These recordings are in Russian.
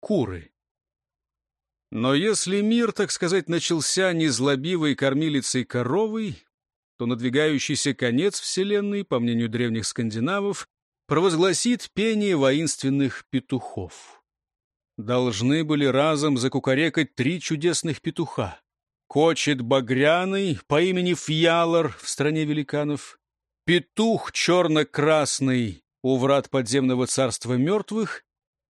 куры. Но если мир, так сказать, начался незлобивой кормилицей коровой, то надвигающийся конец Вселенной, по мнению древних скандинавов, провозгласит пение воинственных петухов. Должны были разом закукарекать три чудесных петуха. Кочет багряный по имени Фьялор в стране великанов, петух черно-красный у врат подземного царства мертвых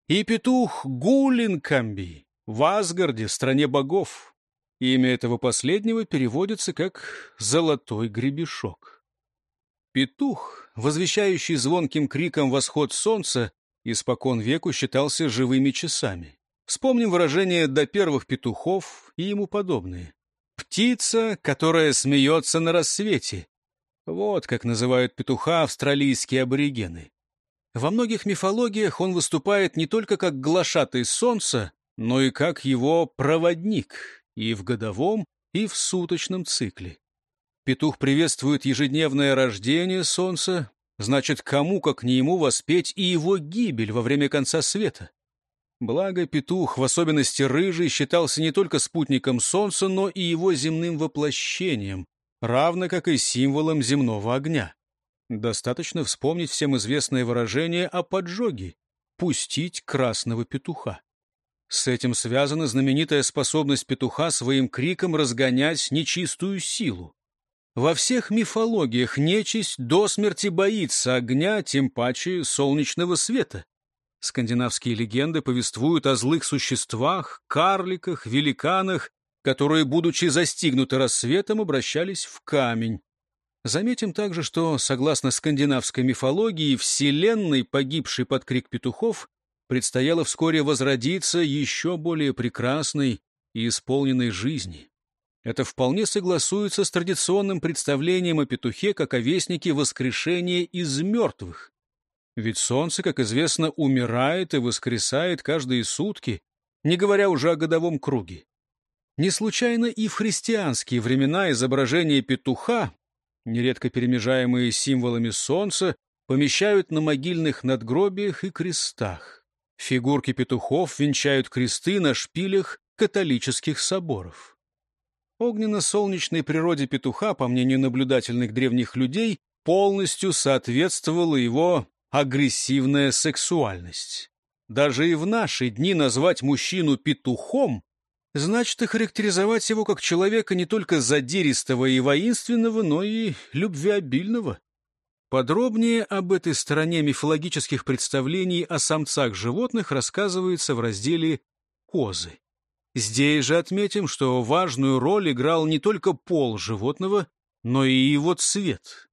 и петух Гулинкамби в Асгарде, стране богов. Имя этого последнего переводится как «золотой гребешок». Петух, возвещающий звонким криком восход солнца, испокон веку считался живыми часами. Вспомним выражение «до первых петухов» и ему подобные. Птица, которая смеется на рассвете. Вот как называют петуха австралийские аборигены. Во многих мифологиях он выступает не только как глашатый солнца, но и как его проводник и в годовом, и в суточном цикле. Петух приветствует ежедневное рождение солнца, значит, кому, как не ему, воспеть и его гибель во время конца света. Благо, петух, в особенности рыжий, считался не только спутником солнца, но и его земным воплощением, равно как и символом земного огня. Достаточно вспомнить всем известное выражение о поджоге — «пустить красного петуха». С этим связана знаменитая способность петуха своим криком разгонять нечистую силу. Во всех мифологиях нечисть до смерти боится огня, тем паче солнечного света. Скандинавские легенды повествуют о злых существах, карликах, великанах, которые, будучи застигнуты рассветом, обращались в камень. Заметим также, что, согласно скандинавской мифологии, вселенной, погибшей под крик петухов, предстояло вскоре возродиться еще более прекрасной и исполненной жизни. Это вполне согласуется с традиционным представлением о петухе как о вестнике воскрешения из мертвых. Ведь солнце, как известно, умирает и воскресает каждые сутки, не говоря уже о годовом круге. Не случайно и в христианские времена изображения петуха, нередко перемежаемые символами солнца, помещают на могильных надгробиях и крестах. Фигурки петухов венчают кресты на шпилях католических соборов. Огненно-солнечной природе петуха, по мнению наблюдательных древних людей, полностью соответствовала его агрессивная сексуальность. Даже и в наши дни назвать мужчину петухом значит охарактеризовать его как человека не только задиристого и воинственного, но и любвеобильного. Подробнее об этой стороне мифологических представлений о самцах животных рассказывается в разделе «Козы». Здесь же отметим, что важную роль играл не только пол животного, но и его цвет.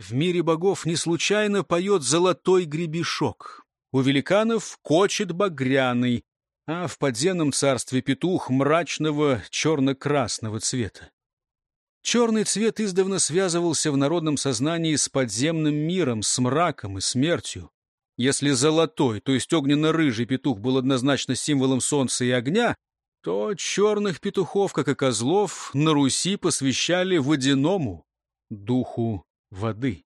В мире богов не случайно поет золотой гребешок. У великанов кочет багряный, а в подземном царстве петух мрачного черно-красного цвета. Черный цвет издавна связывался в народном сознании с подземным миром, с мраком и смертью. Если золотой, то есть огненно-рыжий петух был однозначно символом солнца и огня, то черных петухов, как и козлов, на Руси посвящали водяному, духу воды.